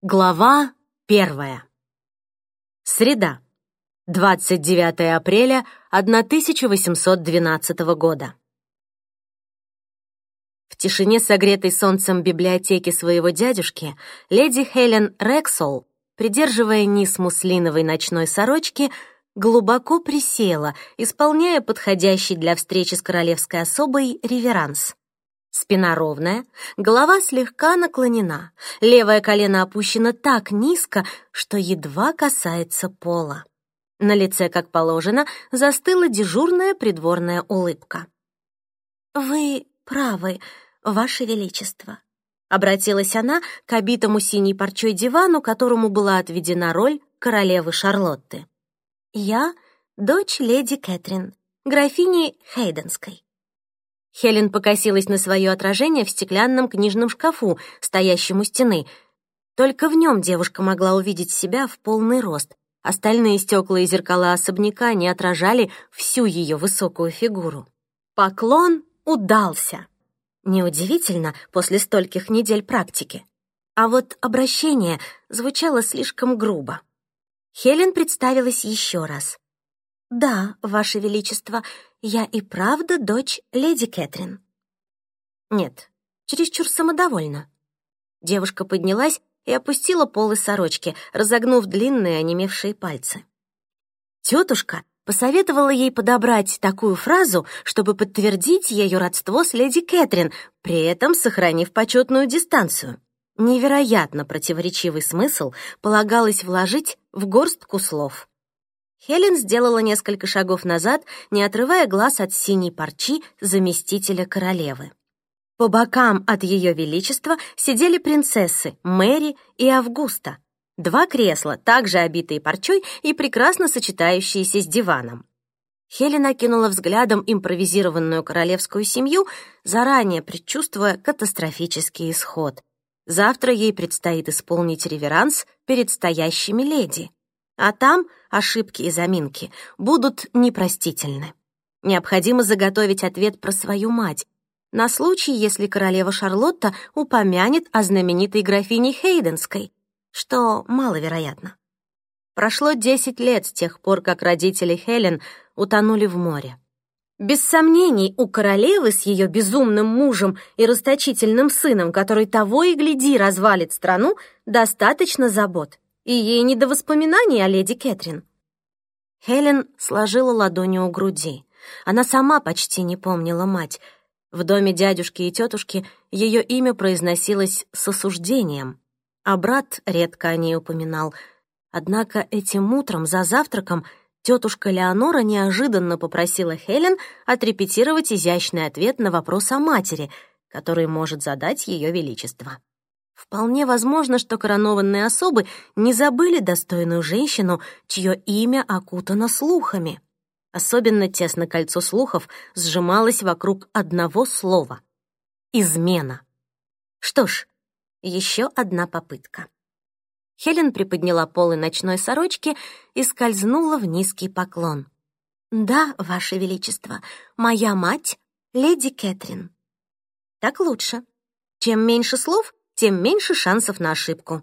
Глава первая. Среда. 29 апреля 1812 года. В тишине, согретой солнцем библиотеки своего дядюшки, леди Хелен Рексол, придерживая низ муслиновой ночной сорочки, глубоко присела, исполняя подходящий для встречи с королевской особой реверанс. Спина ровная, голова слегка наклонена, левое колено опущено так низко, что едва касается пола. На лице, как положено, застыла дежурная придворная улыбка. «Вы правы, Ваше Величество», — обратилась она к обитому синей парчой дивану, которому была отведена роль королевы Шарлотты. «Я — дочь леди Кэтрин, графини Хейденской. Хелен покосилась на свое отражение в стеклянном книжном шкафу, стоящем у стены. Только в нем девушка могла увидеть себя в полный рост. Остальные стекла и зеркала особняка не отражали всю ее высокую фигуру. Поклон удался. Неудивительно после стольких недель практики. А вот обращение звучало слишком грубо. Хелен представилась еще раз. «Да, Ваше Величество, я и правда дочь леди Кэтрин». «Нет, чересчур самодовольна». Девушка поднялась и опустила полы сорочки, разогнув длинные онемевшие пальцы. Тетушка посоветовала ей подобрать такую фразу, чтобы подтвердить ее родство с леди Кэтрин, при этом сохранив почетную дистанцию. Невероятно противоречивый смысл полагалось вложить в горстку слов. Хелен сделала несколько шагов назад, не отрывая глаз от синей парчи заместителя королевы. По бокам от Ее Величества сидели принцессы Мэри и Августа. Два кресла, также обитые парчой и прекрасно сочетающиеся с диваном. Хелен окинула взглядом импровизированную королевскую семью, заранее предчувствуя катастрофический исход. Завтра ей предстоит исполнить реверанс перед стоящими леди. А там ошибки и заминки будут непростительны. Необходимо заготовить ответ про свою мать, на случай, если королева Шарлотта упомянет о знаменитой графине Хейденской, что маловероятно. Прошло десять лет с тех пор, как родители Хелен утонули в море. Без сомнений, у королевы с ее безумным мужем и расточительным сыном, который того и гляди развалит страну, достаточно забот и ей не до воспоминаний о леди Кэтрин. Хелен сложила ладони у груди. Она сама почти не помнила мать. В доме дядюшки и тетушки ее имя произносилось с осуждением, а брат редко о ней упоминал. Однако этим утром за завтраком тетушка Леонора неожиданно попросила Хелен отрепетировать изящный ответ на вопрос о матери, который может задать ее величество. Вполне возможно, что коронованные особы не забыли достойную женщину, чье имя окутано слухами. Особенно тесно кольцо слухов сжималось вокруг одного слова — измена. Что ж, еще одна попытка. Хелен приподняла полы ночной сорочки и скользнула в низкий поклон. «Да, Ваше Величество, моя мать — леди Кэтрин». «Так лучше. Чем меньше слов, тем меньше шансов на ошибку.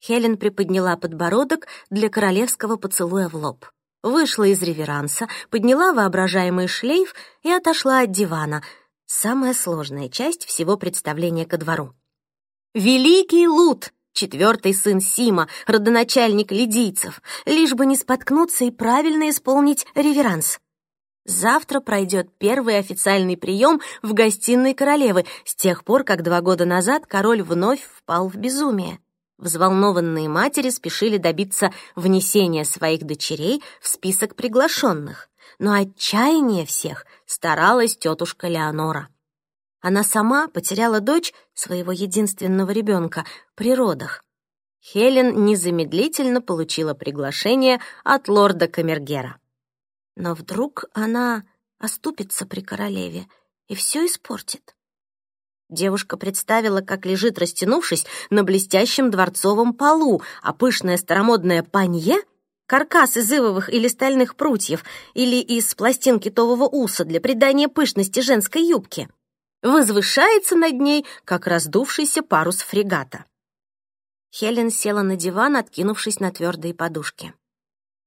Хелен приподняла подбородок для королевского поцелуя в лоб. Вышла из реверанса, подняла воображаемый шлейф и отошла от дивана. Самая сложная часть всего представления ко двору. «Великий Лут!» четвертый сын Сима, родоначальник лидийцев, лишь бы не споткнуться и правильно исполнить реверанс. Завтра пройдет первый официальный прием в гостиной королевы с тех пор, как два года назад король вновь впал в безумие. Взволнованные матери спешили добиться внесения своих дочерей в список приглашенных, но отчаяние всех старалась тетушка Леонора. Она сама потеряла дочь своего единственного ребенка при родах. Хелен незамедлительно получила приглашение от лорда Камергера. Но вдруг она оступится при королеве и все испортит. Девушка представила, как лежит, растянувшись на блестящем дворцовом полу, а пышное старомодное панье — каркас из ивовых или стальных прутьев или из пластин китового уса для придания пышности женской юбки — возвышается над ней, как раздувшийся парус фрегата. Хелен села на диван, откинувшись на твердые подушки.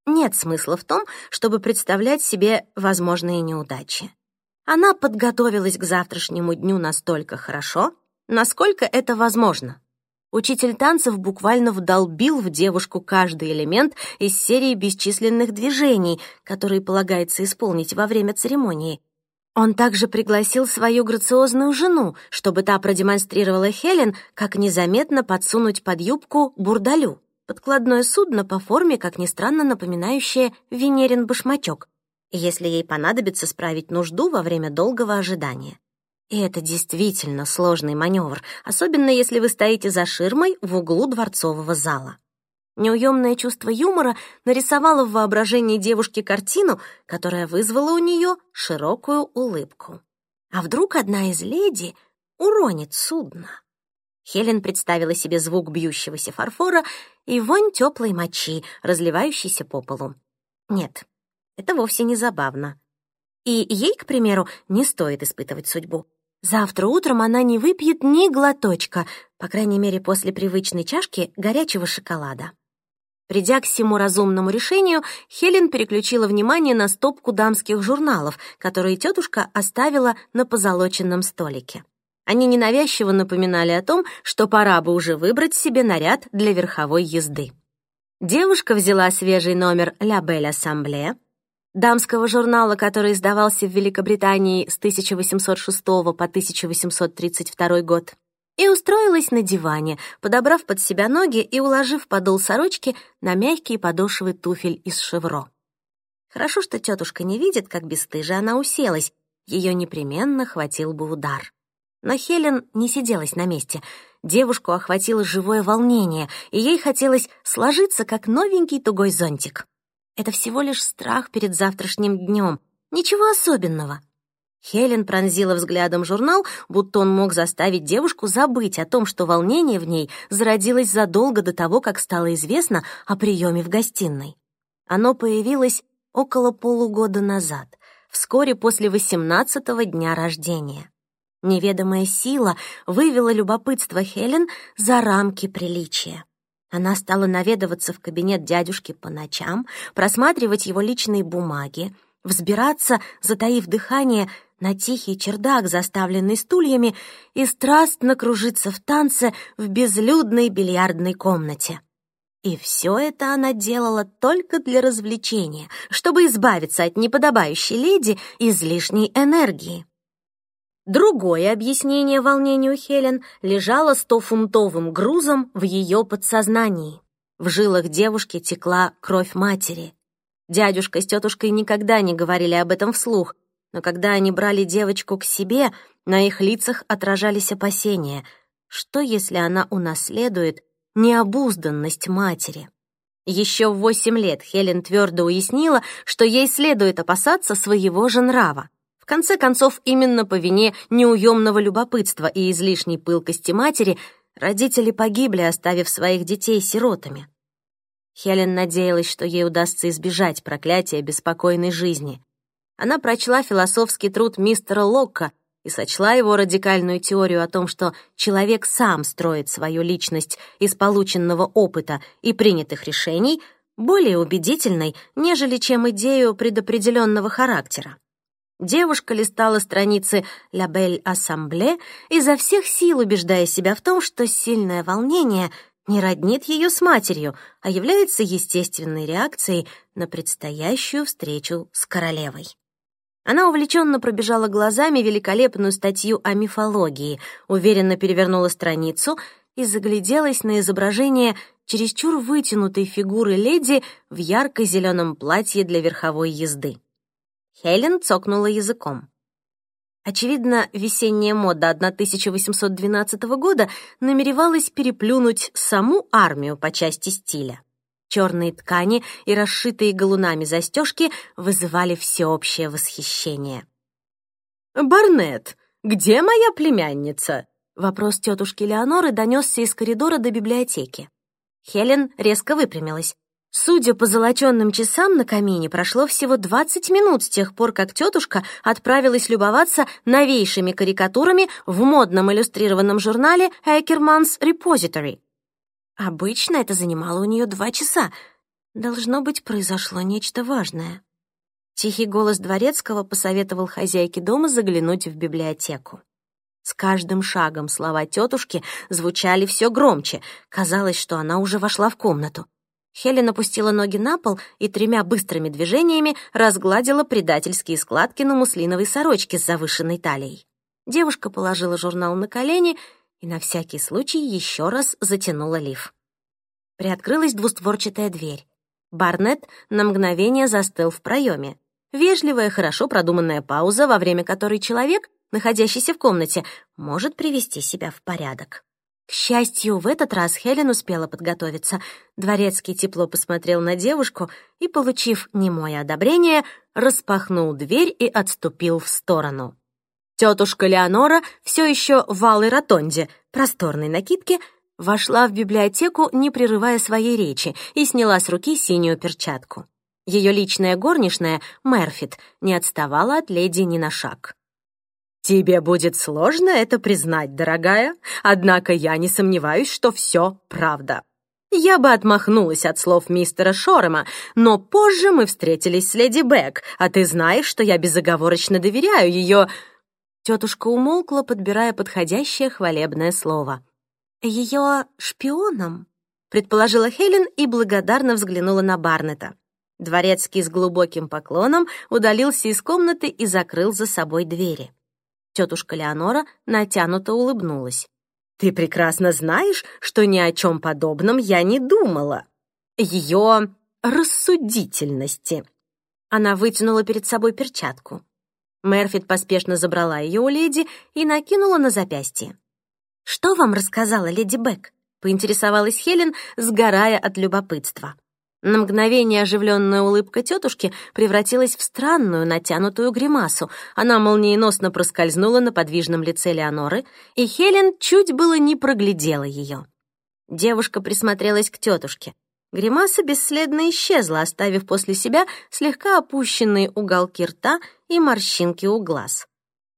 Нет смысла в том, чтобы представлять себе возможные неудачи. Она подготовилась к завтрашнему дню настолько хорошо, насколько это возможно. Учитель танцев буквально вдолбил в девушку каждый элемент из серии бесчисленных движений, которые полагается исполнить во время церемонии. Он также пригласил свою грациозную жену, чтобы та продемонстрировала Хелен, как незаметно подсунуть под юбку бурдалю, подкладное судно по форме, как ни странно, напоминающее Венерин башмачок, если ей понадобится справить нужду во время долгого ожидания. И это действительно сложный маневр, особенно если вы стоите за ширмой в углу дворцового зала. Неуемное чувство юмора нарисовало в воображении девушки картину, которая вызвала у нее широкую улыбку. А вдруг одна из леди уронит судно? Хелен представила себе звук бьющегося фарфора и вонь теплой мочи, разливающейся по полу. Нет, это вовсе не забавно. И ей, к примеру, не стоит испытывать судьбу. Завтра утром она не выпьет ни глоточка, по крайней мере, после привычной чашки горячего шоколада. Придя к всему разумному решению, Хелен переключила внимание на стопку дамских журналов, которые тетушка оставила на позолоченном столике. Они ненавязчиво напоминали о том, что пора бы уже выбрать себе наряд для верховой езды. Девушка взяла свежий номер «Ля Бель Ассамбле», дамского журнала, который издавался в Великобритании с 1806 по 1832 год, и устроилась на диване, подобрав под себя ноги и уложив подол сорочки на мягкие подошвы туфель из шевро. Хорошо, что тетушка не видит, как бесстыже она уселась, ее непременно хватил бы удар. Но Хелен не сиделась на месте. Девушку охватило живое волнение, и ей хотелось сложиться, как новенький тугой зонтик. Это всего лишь страх перед завтрашним днем. Ничего особенного. Хелен пронзила взглядом журнал, будто он мог заставить девушку забыть о том, что волнение в ней зародилось задолго до того, как стало известно о приеме в гостиной. Оно появилось около полугода назад, вскоре после восемнадцатого дня рождения. Неведомая сила вывела любопытство Хелен за рамки приличия. Она стала наведываться в кабинет дядюшки по ночам, просматривать его личные бумаги, взбираться, затаив дыхание, на тихий чердак, заставленный стульями, и страстно кружиться в танце в безлюдной бильярдной комнате. И все это она делала только для развлечения, чтобы избавиться от неподобающей леди излишней энергии. Другое объяснение волнению Хелен лежало стофунтовым грузом в ее подсознании. В жилах девушки текла кровь матери. Дядюшка с тетушкой никогда не говорили об этом вслух, но когда они брали девочку к себе, на их лицах отражались опасения. Что, если она унаследует необузданность матери? Еще в восемь лет Хелен твердо уяснила, что ей следует опасаться своего же нрава конце концов, именно по вине неуемного любопытства и излишней пылкости матери родители погибли, оставив своих детей сиротами. Хелен надеялась, что ей удастся избежать проклятия беспокойной жизни. Она прочла философский труд мистера Локка и сочла его радикальную теорию о том, что человек сам строит свою личность из полученного опыта и принятых решений, более убедительной, нежели чем идею предопределенного характера. Девушка листала страницы «Ля Бель Ассамбле», изо всех сил убеждая себя в том, что сильное волнение не роднит ее с матерью, а является естественной реакцией на предстоящую встречу с королевой. Она увлеченно пробежала глазами великолепную статью о мифологии, уверенно перевернула страницу и загляделась на изображение чересчур вытянутой фигуры леди в ярко-зеленом платье для верховой езды. Хелен цокнула языком. Очевидно, весенняя мода 1812 года намеревалась переплюнуть саму армию по части стиля. Черные ткани и расшитые галунами застежки вызывали всеобщее восхищение. «Барнет, где моя племянница?» Вопрос тетушки Леоноры донесся из коридора до библиотеки. Хелен резко выпрямилась. Судя по золоченным часам на камине, прошло всего 20 минут с тех пор, как тетушка отправилась любоваться новейшими карикатурами в модном иллюстрированном журнале «Экерманс Repository». Обычно это занимало у нее два часа. Должно быть, произошло нечто важное. Тихий голос дворецкого посоветовал хозяйке дома заглянуть в библиотеку. С каждым шагом слова тетушки звучали все громче. Казалось, что она уже вошла в комнату. Хелен опустила ноги на пол и тремя быстрыми движениями разгладила предательские складки на муслиновой сорочке с завышенной талией. Девушка положила журнал на колени и на всякий случай еще раз затянула лиф. Приоткрылась двустворчатая дверь. Барнетт на мгновение застыл в проеме. Вежливая, хорошо продуманная пауза, во время которой человек, находящийся в комнате, может привести себя в порядок. К счастью, в этот раз Хелен успела подготовиться. Дворецкий тепло посмотрел на девушку и, получив немое одобрение, распахнул дверь и отступил в сторону. Тетушка Леонора, все еще в алой ротонде, просторной накидке, вошла в библиотеку, не прерывая своей речи, и сняла с руки синюю перчатку. Ее личная горничная, Мерфит, не отставала от леди ни на шаг. «Тебе будет сложно это признать, дорогая, однако я не сомневаюсь, что все правда. Я бы отмахнулась от слов мистера Шорема, но позже мы встретились с леди Бек, а ты знаешь, что я безоговорочно доверяю ее...» Тетушка умолкла, подбирая подходящее хвалебное слово. «Ее шпионом?» — предположила Хелен и благодарно взглянула на Барнета. Дворецкий с глубоким поклоном удалился из комнаты и закрыл за собой двери. Тетушка Леонора натянуто улыбнулась. «Ты прекрасно знаешь, что ни о чем подобном я не думала. Ее рассудительности». Она вытянула перед собой перчатку. Мерфит поспешно забрала ее у леди и накинула на запястье. «Что вам рассказала леди Бек?» — поинтересовалась Хелен, сгорая от любопытства. На мгновение оживленная улыбка тетушки превратилась в странную, натянутую гримасу. Она молниеносно проскользнула на подвижном лице Леоноры, и Хелен чуть было не проглядела ее. Девушка присмотрелась к тетушке. Гримаса бесследно исчезла, оставив после себя слегка опущенные уголки рта и морщинки у глаз.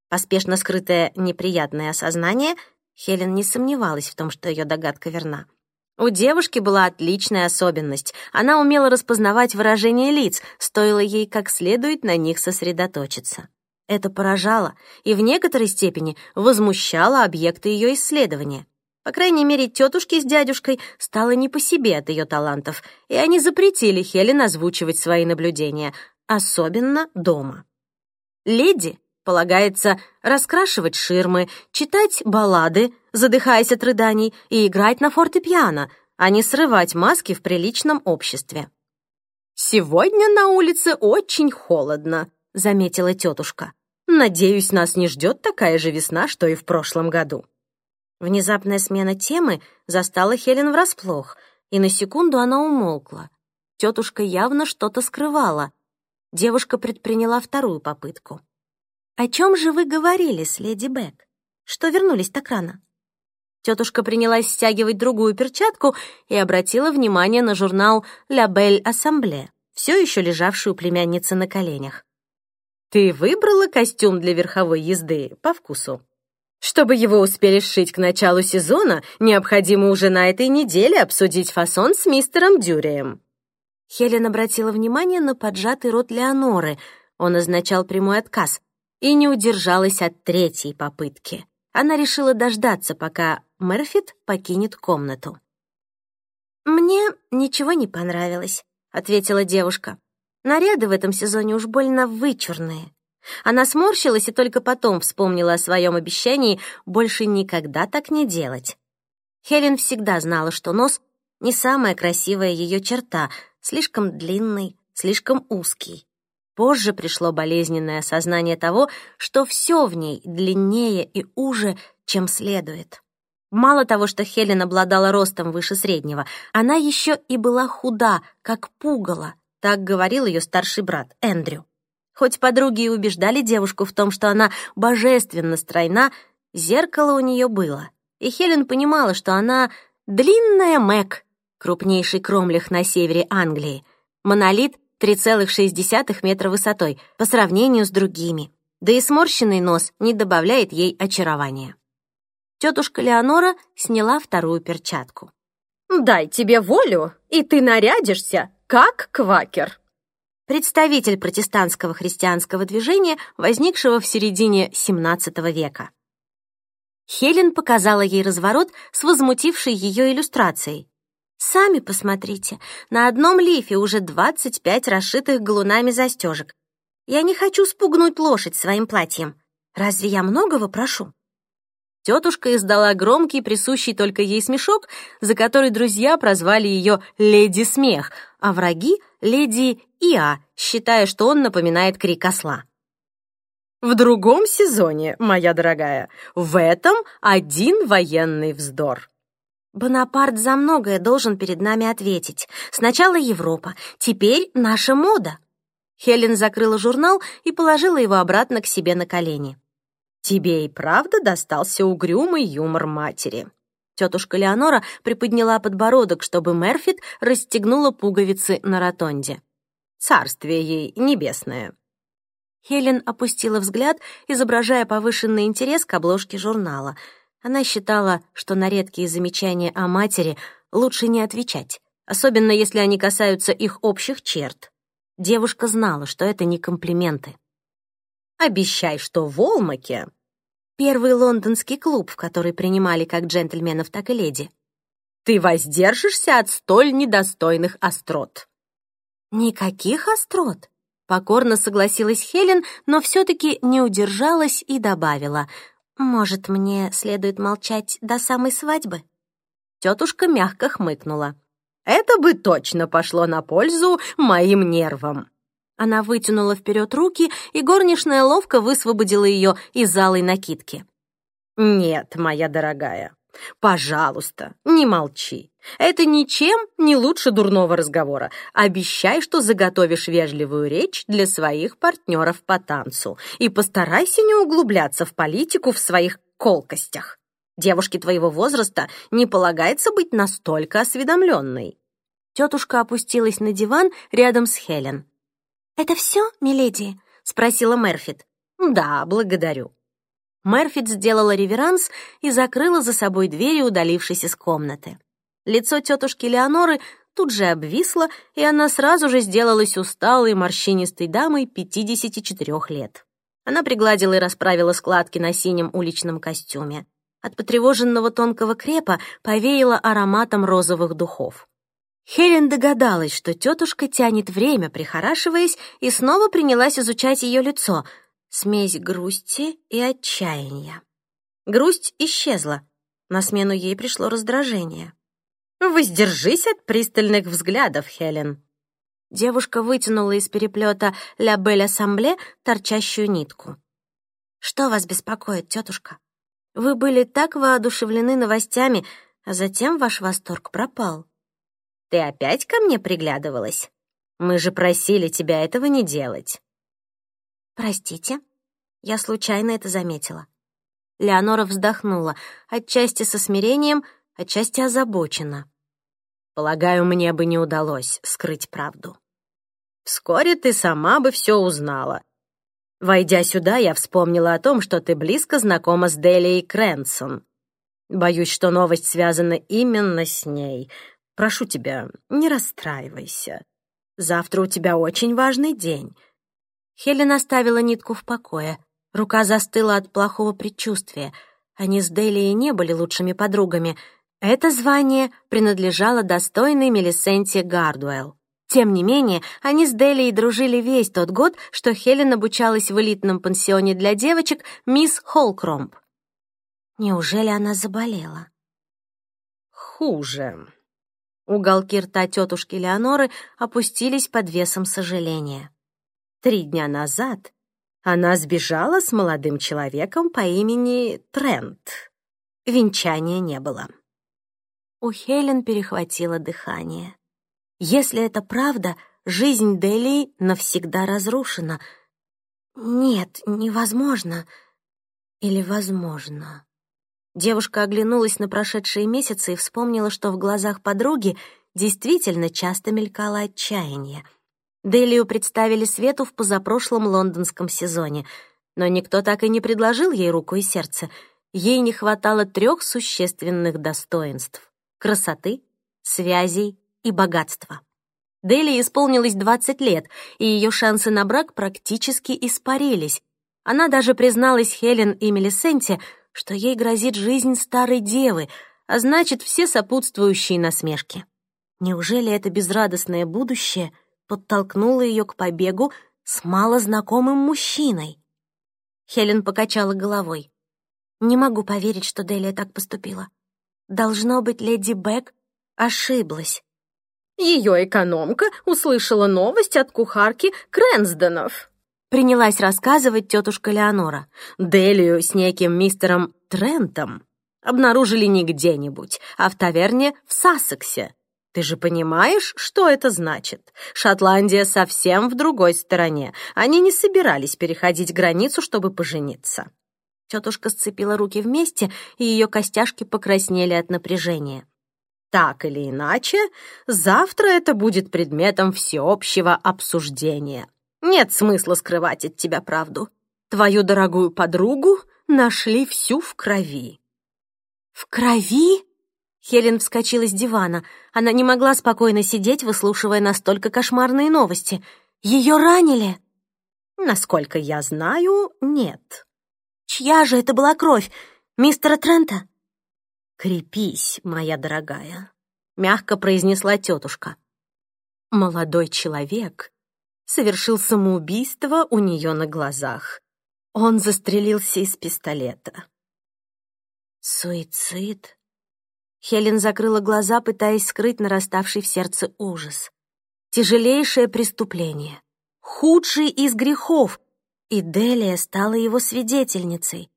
Поспешно скрытое неприятное осознание, Хелен не сомневалась в том, что ее догадка верна — у девушки была отличная особенность. Она умела распознавать выражения лиц, стоило ей как следует на них сосредоточиться. Это поражало и в некоторой степени возмущало объекты ее исследования. По крайней мере, тетушке с дядюшкой стало не по себе от ее талантов, и они запретили Хелен озвучивать свои наблюдения, особенно дома. Леди полагается раскрашивать ширмы, читать баллады, задыхаясь от рыданий, и играть на фортепиано, а не срывать маски в приличном обществе. «Сегодня на улице очень холодно», — заметила тетушка. «Надеюсь, нас не ждет такая же весна, что и в прошлом году». Внезапная смена темы застала Хелен врасплох, и на секунду она умолкла. Тетушка явно что-то скрывала. Девушка предприняла вторую попытку. «О чем же вы говорили с леди Бек? Что вернулись так рано?» Тетушка принялась стягивать другую перчатку и обратила внимание на журнал «Ля Бель Ассамбле», все еще лежавший у племянницы на коленях. «Ты выбрала костюм для верховой езды по вкусу?» Чтобы его успели сшить к началу сезона, необходимо уже на этой неделе обсудить фасон с мистером Дюрием. Хелен обратила внимание на поджатый рот Леоноры. Он означал прямой отказ и не удержалась от третьей попытки. Она решила дождаться, пока Мерфит покинет комнату. «Мне ничего не понравилось», — ответила девушка. «Наряды в этом сезоне уж больно вычурные». Она сморщилась и только потом вспомнила о своем обещании больше никогда так не делать. Хелен всегда знала, что нос — не самая красивая ее черта, слишком длинный, слишком узкий. Позже пришло болезненное осознание того, что все в ней длиннее и уже, чем следует. Мало того, что Хелен обладала ростом выше среднего, она еще и была худа, как пугало, так говорил ее старший брат Эндрю. Хоть подруги и убеждали девушку в том, что она божественно стройна, зеркало у нее было, и Хелен понимала, что она длинная Мэг, крупнейший кромлях на севере Англии, монолит 3,6 метра высотой по сравнению с другими. Да и сморщенный нос не добавляет ей очарования. Тетушка Леонора сняла вторую перчатку. Дай тебе волю, и ты нарядишься, как квакер. Представитель протестантского христианского движения, возникшего в середине XVII века. Хелен показала ей разворот с возмутившей ее иллюстрацией. «Сами посмотрите, на одном лифе уже 25 расшитых галунами застежек. Я не хочу спугнуть лошадь своим платьем. Разве я многого прошу?» Тетушка издала громкий, присущий только ей смешок, за который друзья прозвали ее «Леди Смех», а враги — «Леди Иа», считая, что он напоминает крик осла. «В другом сезоне, моя дорогая, в этом один военный вздор». Бонапарт за многое должен перед нами ответить. Сначала Европа, теперь наша мода. Хелен закрыла журнал и положила его обратно к себе на колени. Тебе и правда достался угрюмый юмор матери. Тетушка Леонора приподняла подбородок, чтобы Мерфит расстегнула пуговицы на ротонде. Царствие ей небесное. Хелен опустила взгляд, изображая повышенный интерес к обложке журнала. Она считала, что на редкие замечания о матери лучше не отвечать, особенно если они касаются их общих черт. Девушка знала, что это не комплименты. Обещай, что в Олмаке...» Первый лондонский клуб, в который принимали как джентльменов, так и леди. «Ты воздержишься от столь недостойных острот». «Никаких острот», — покорно согласилась Хелен, но все-таки не удержалась и добавила. «Может, мне следует молчать до самой свадьбы?» Тетушка мягко хмыкнула. «Это бы точно пошло на пользу моим нервам». Она вытянула вперед руки, и горничная ловко высвободила ее из алой накидки. «Нет, моя дорогая, пожалуйста, не молчи. Это ничем не лучше дурного разговора. Обещай, что заготовишь вежливую речь для своих партнеров по танцу и постарайся не углубляться в политику в своих колкостях. Девушке твоего возраста не полагается быть настолько осведомленной». Тетушка опустилась на диван рядом с Хелен. «Это все, миледи?» — спросила Мерфит. «Да, благодарю». Мерфит сделала реверанс и закрыла за собой дверь, удалившись из комнаты. Лицо тетушки Леоноры тут же обвисло, и она сразу же сделалась усталой, морщинистой дамой 54 лет. Она пригладила и расправила складки на синем уличном костюме. От потревоженного тонкого крепа повеяло ароматом розовых духов. Хелен догадалась, что тетушка тянет время, прихорашиваясь, и снова принялась изучать ее лицо. Смесь грусти и отчаяния. Грусть исчезла. На смену ей пришло раздражение. «Воздержись от пристальных взглядов, Хелен!» Девушка вытянула из переплета «Ля Бель Ассамбле» торчащую нитку. «Что вас беспокоит, тетушка? Вы были так воодушевлены новостями, а затем ваш восторг пропал». Ты опять ко мне приглядывалась? Мы же просили тебя этого не делать». «Простите, я случайно это заметила». Леонора вздохнула, отчасти со смирением, отчасти озабочена. «Полагаю, мне бы не удалось скрыть правду. Вскоре ты сама бы все узнала. Войдя сюда, я вспомнила о том, что ты близко знакома с Делией Крэнсон. Боюсь, что новость связана именно с ней. Прошу тебя, не расстраивайся. Завтра у тебя очень важный день». Хелен оставила нитку в покое. Рука застыла от плохого предчувствия. Они с Делией не были лучшими подругами. Это звание принадлежало достойной Мелисенте Гардуэлл. Тем не менее, они с Делией дружили весь тот год, что Хелен обучалась в элитном пансионе для девочек мисс Холкромп. Неужели она заболела? «Хуже», Уголки рта тетушки Леоноры опустились под весом сожаления. Три дня назад она сбежала с молодым человеком по имени Трент. Венчания не было. У Хелен перехватило дыхание. Если это правда, жизнь Дели навсегда разрушена. Нет, невозможно. Или возможно. Девушка оглянулась на прошедшие месяцы и вспомнила, что в глазах подруги действительно часто мелькало отчаяние. Делию представили Свету в позапрошлом лондонском сезоне, но никто так и не предложил ей руку и сердце. Ей не хватало трех существенных достоинств — красоты, связей и богатства. Дели исполнилось 20 лет, и ее шансы на брак практически испарились. Она даже призналась Хелен и Мелисенте, что ей грозит жизнь старой девы, а значит, все сопутствующие насмешки. Неужели это безрадостное будущее подтолкнуло ее к побегу с малознакомым мужчиной? Хелен покачала головой. «Не могу поверить, что Делия так поступила. Должно быть, леди Бек ошиблась». Ее экономка услышала новость от кухарки Крэнсденов. Принялась рассказывать тетушка Леонора. Делию с неким мистером Трентом обнаружили не где-нибудь, а в таверне в Сассексе. Ты же понимаешь, что это значит? Шотландия совсем в другой стороне. Они не собирались переходить границу, чтобы пожениться. Тетушка сцепила руки вместе, и ее костяшки покраснели от напряжения. Так или иначе, завтра это будет предметом всеобщего обсуждения. Нет смысла скрывать от тебя правду. Твою дорогую подругу нашли всю в крови. В крови? Хелен вскочила с дивана. Она не могла спокойно сидеть, выслушивая настолько кошмарные новости. Ее ранили? Насколько я знаю, нет. Чья же это была кровь? Мистера Трента? Крепись, моя дорогая, мягко произнесла тетушка. Молодой человек совершил самоубийство у нее на глазах. Он застрелился из пистолета. Суицид? Хелен закрыла глаза, пытаясь скрыть нараставший в сердце ужас. Тяжелейшее преступление, худший из грехов, и Делия стала его свидетельницей.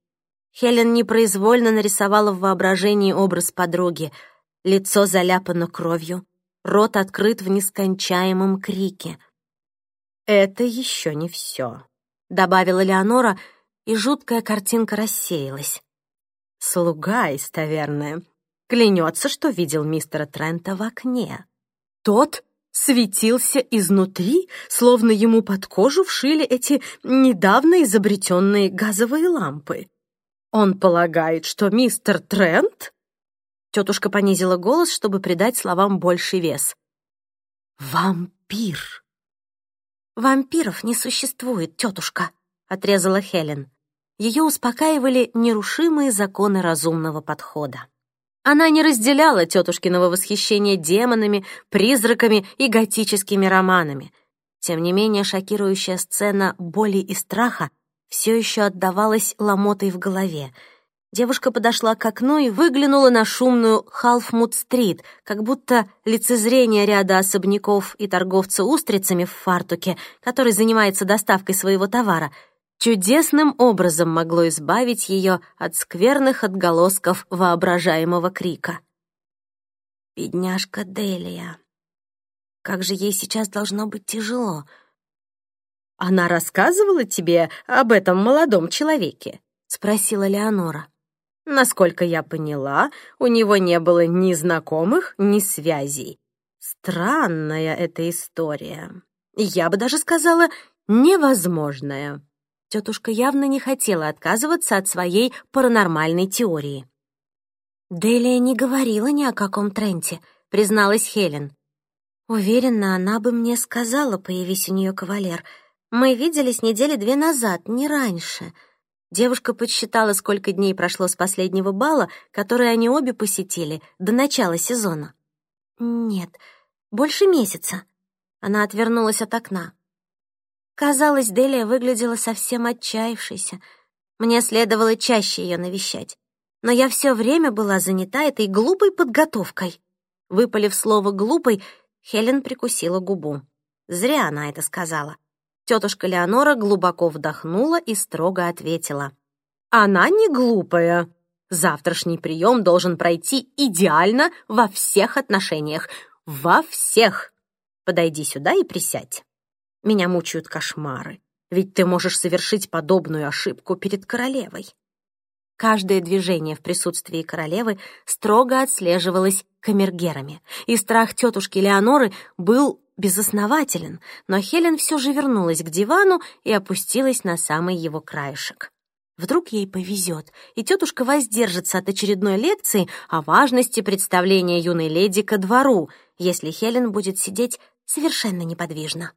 Хелен непроизвольно нарисовала в воображении образ подруги. Лицо заляпано кровью, рот открыт в нескончаемом крике. «Это еще не все», — добавила Леонора, и жуткая картинка рассеялась. «Слуга из таверны клянется, что видел мистера Трента в окне. Тот светился изнутри, словно ему под кожу вшили эти недавно изобретенные газовые лампы. Он полагает, что мистер Трент...» Тетушка понизила голос, чтобы придать словам больший вес. «Вампир!» «Вампиров не существует, тетушка», — отрезала Хелен. Ее успокаивали нерушимые законы разумного подхода. Она не разделяла тетушкиного восхищения демонами, призраками и готическими романами. Тем не менее, шокирующая сцена боли и страха все еще отдавалась ломотой в голове. Девушка подошла к окну и выглянула на шумную Халфмут-стрит, как будто лицезрение ряда особняков и торговца устрицами в фартуке, который занимается доставкой своего товара — чудесным образом могло избавить ее от скверных отголосков воображаемого крика. Бедняжка Делия. Как же ей сейчас должно быть тяжело. «Она рассказывала тебе об этом молодом человеке?» — спросила Леонора. «Насколько я поняла, у него не было ни знакомых, ни связей. Странная эта история. Я бы даже сказала, невозможная». Тетушка явно не хотела отказываться от своей паранормальной теории. «Делия не говорила ни о каком Тренте», — призналась Хелен. «Уверена, она бы мне сказала, появись у нее кавалер. Мы виделись недели две назад, не раньше». Девушка подсчитала, сколько дней прошло с последнего бала, который они обе посетили, до начала сезона. «Нет, больше месяца». Она отвернулась от окна. Казалось, Делия выглядела совсем отчаявшейся. Мне следовало чаще ее навещать. Но я все время была занята этой глупой подготовкой. Выпалив слово «глупой», Хелен прикусила губу. Зря она это сказала. Тетушка Леонора глубоко вдохнула и строго ответила. «Она не глупая. Завтрашний прием должен пройти идеально во всех отношениях. Во всех. Подойди сюда и присядь». Меня мучают кошмары, ведь ты можешь совершить подобную ошибку перед королевой. Каждое движение в присутствии королевы строго отслеживалось камергерами, и страх тетушки Леоноры был безоснователен, но Хелен все же вернулась к дивану и опустилась на самый его краешек. Вдруг ей повезет, и тетушка воздержится от очередной лекции о важности представления юной леди ко двору, если Хелен будет сидеть совершенно неподвижно.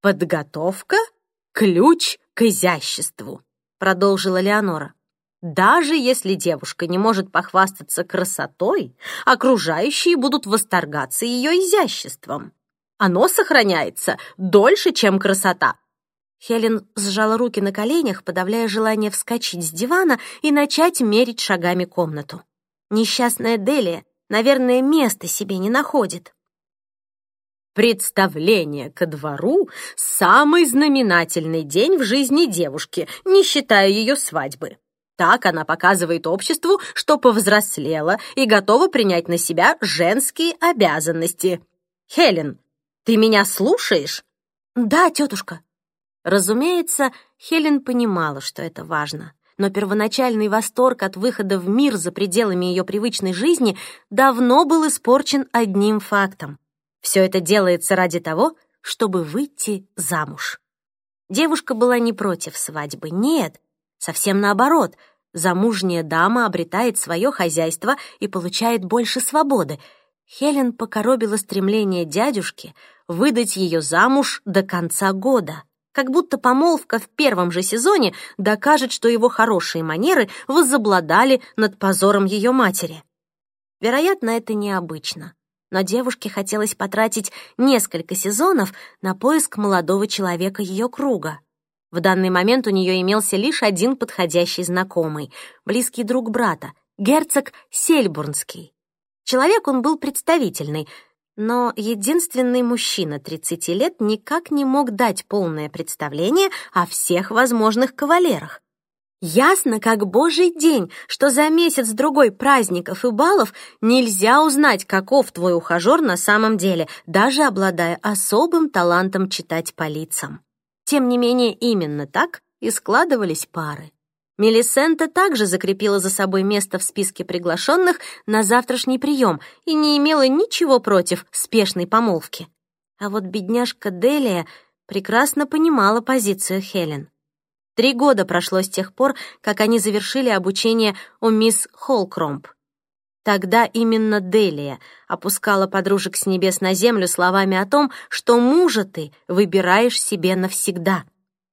«Подготовка — ключ к изяществу», — продолжила Леонора. «Даже если девушка не может похвастаться красотой, окружающие будут восторгаться ее изяществом. Оно сохраняется дольше, чем красота, Хелен сжала руки на коленях, подавляя желание вскочить с дивана и начать мерить шагами комнату. Несчастная Делия, наверное, места себе не находит. Представление ко двору — самый знаменательный день в жизни девушки, не считая ее свадьбы. Так она показывает обществу, что повзрослела и готова принять на себя женские обязанности. Хелен, ты меня слушаешь? Да, тетушка. Разумеется, Хелен понимала, что это важно, но первоначальный восторг от выхода в мир за пределами ее привычной жизни давно был испорчен одним фактом. Все это делается ради того, чтобы выйти замуж. Девушка была не против свадьбы, нет, совсем наоборот. Замужняя дама обретает свое хозяйство и получает больше свободы. Хелен покоробила стремление дядюшки выдать ее замуж до конца года как будто помолвка в первом же сезоне докажет, что его хорошие манеры возобладали над позором ее матери. Вероятно, это необычно, но девушке хотелось потратить несколько сезонов на поиск молодого человека ее круга. В данный момент у нее имелся лишь один подходящий знакомый, близкий друг брата, герцог Сельбурнский. Человек он был представительный — но единственный мужчина 30 лет никак не мог дать полное представление о всех возможных кавалерах. Ясно, как божий день, что за месяц-другой праздников и балов нельзя узнать, каков твой ухажер на самом деле, даже обладая особым талантом читать по лицам. Тем не менее, именно так и складывались пары. Мелисента также закрепила за собой место в списке приглашенных на завтрашний прием и не имела ничего против спешной помолвки. А вот бедняжка Делия прекрасно понимала позицию Хелен. Три года прошло с тех пор, как они завершили обучение у мисс Холкромп. Тогда именно Делия опускала подружек с небес на землю словами о том, что мужа ты выбираешь себе навсегда.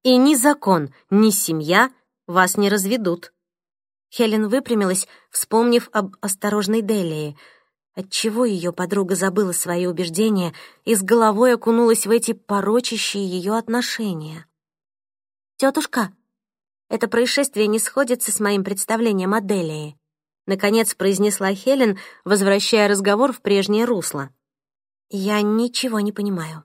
И ни закон, ни семья — вас не разведут». Хелен выпрямилась, вспомнив об осторожной Делии. Отчего ее подруга забыла свои убеждения и с головой окунулась в эти порочащие ее отношения? «Тетушка, это происшествие не сходится с моим представлением о Делии», наконец произнесла Хелен, возвращая разговор в прежнее русло. «Я ничего не понимаю».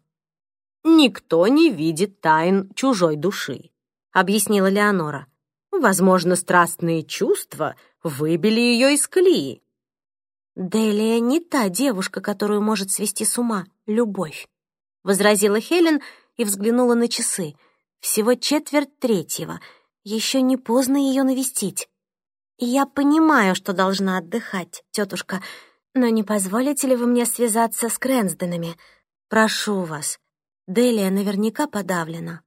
«Никто не видит тайн чужой души», — объяснила Леонора. Возможно, страстные чувства выбили ее из колеи. «Делия не та девушка, которую может свести с ума любовь», — возразила Хелен и взглянула на часы. «Всего четверть третьего. Еще не поздно ее навестить. Я понимаю, что должна отдыхать, тетушка, но не позволите ли вы мне связаться с Крэнсденами? Прошу вас. Делия наверняка подавлена».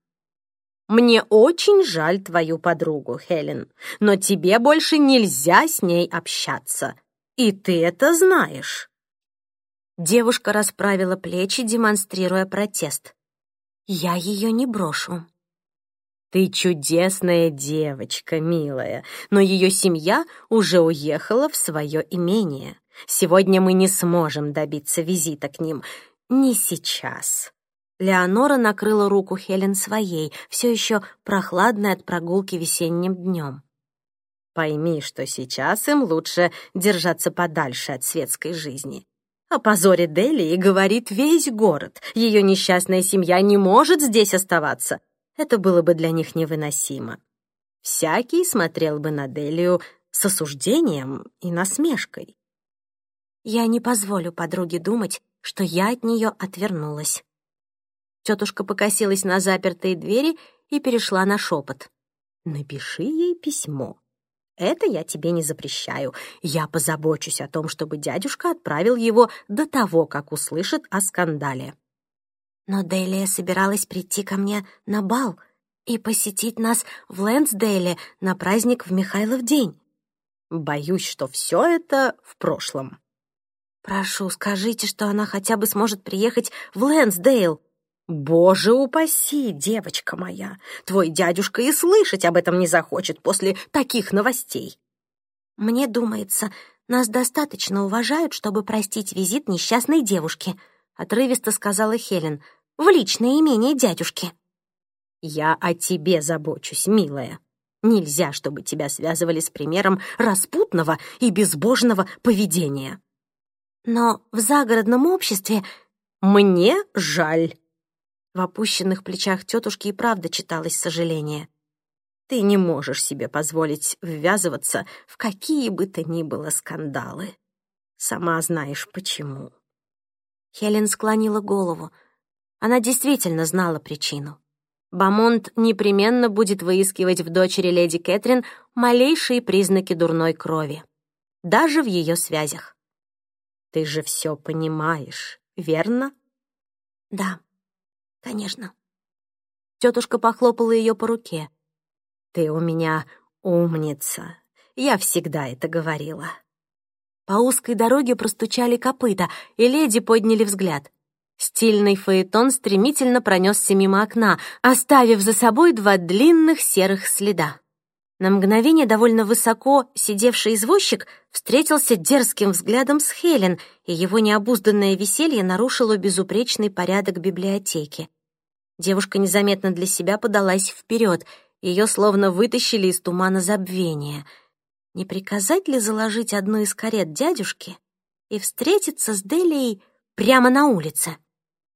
Мне очень жаль твою подругу, Хелен, но тебе больше нельзя с ней общаться. И ты это знаешь». Девушка расправила плечи, демонстрируя протест. «Я ее не брошу». «Ты чудесная девочка, милая, но ее семья уже уехала в свое имение. Сегодня мы не сможем добиться визита к ним. Не сейчас. Леонора накрыла руку Хелен своей, все еще прохладной от прогулки весенним днем. «Пойми, что сейчас им лучше держаться подальше от светской жизни. О позоре Делии говорит весь город. Ее несчастная семья не может здесь оставаться. Это было бы для них невыносимо. Всякий смотрел бы на Делию с осуждением и насмешкой. Я не позволю подруге думать, что я от нее отвернулась. Тетушка покосилась на запертые двери и перешла на шепот. «Напиши ей письмо. Это я тебе не запрещаю. Я позабочусь о том, чтобы дядюшка отправил его до того, как услышит о скандале». «Но Делия собиралась прийти ко мне на бал. и посетить нас в Лэнсдейле на праздник в Михайлов день. Боюсь, что все это в прошлом. Прошу, скажите, что она хотя бы сможет приехать в Лэнсдейл. Боже упаси, девочка моя, твой дядюшка и слышать об этом не захочет после таких новостей. Мне думается, нас достаточно уважают, чтобы простить визит несчастной девушке, отрывисто сказала Хелен, в личное имение дядюшки. Я о тебе забочусь, милая. Нельзя, чтобы тебя связывали с примером распутного и безбожного поведения. Но в загородном обществе мне жаль. В опущенных плечах тетушки и правда читалось сожаление. Ты не можешь себе позволить ввязываться в какие бы то ни было скандалы. Сама знаешь почему. Хелен склонила голову. Она действительно знала причину. Бамонт непременно будет выискивать в дочери леди Кэтрин малейшие признаки дурной крови. Даже в ее связях. Ты же все понимаешь, верно? Да, конечно. Тетушка похлопала ее по руке. Ты у меня умница. Я всегда это говорила. По узкой дороге простучали копыта, и леди подняли взгляд. Стильный фаэтон стремительно пронесся мимо окна, оставив за собой два длинных серых следа. На мгновение довольно высоко сидевший извозчик встретился дерзким взглядом с Хелен, и его необузданное веселье нарушило безупречный порядок библиотеки. Девушка незаметно для себя подалась вперед, ее словно вытащили из тумана забвения. Не приказать ли заложить одну из карет дядюшки и встретиться с Делией прямо на улице?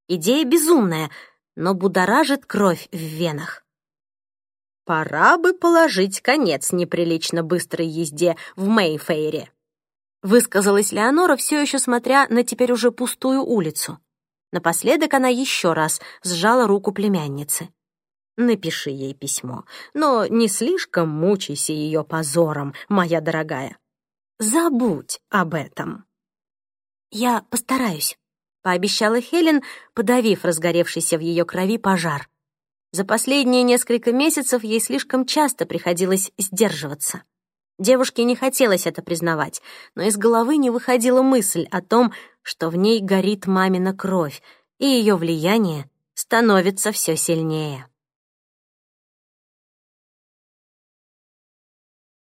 Идея безумная, но будоражит кровь в венах. Пора бы положить конец неприлично быстрой езде в Мейфейре. Высказалась Леонора, все еще смотря на теперь уже пустую улицу. Напоследок она еще раз сжала руку племянницы. «Напиши ей письмо, но не слишком мучайся ее позором, моя дорогая. Забудь об этом». «Я постараюсь», — пообещала Хелен, подавив разгоревшийся в ее крови пожар. За последние несколько месяцев ей слишком часто приходилось сдерживаться. Девушке не хотелось это признавать, но из головы не выходила мысль о том, что в ней горит мамина кровь, и ее влияние становится все сильнее.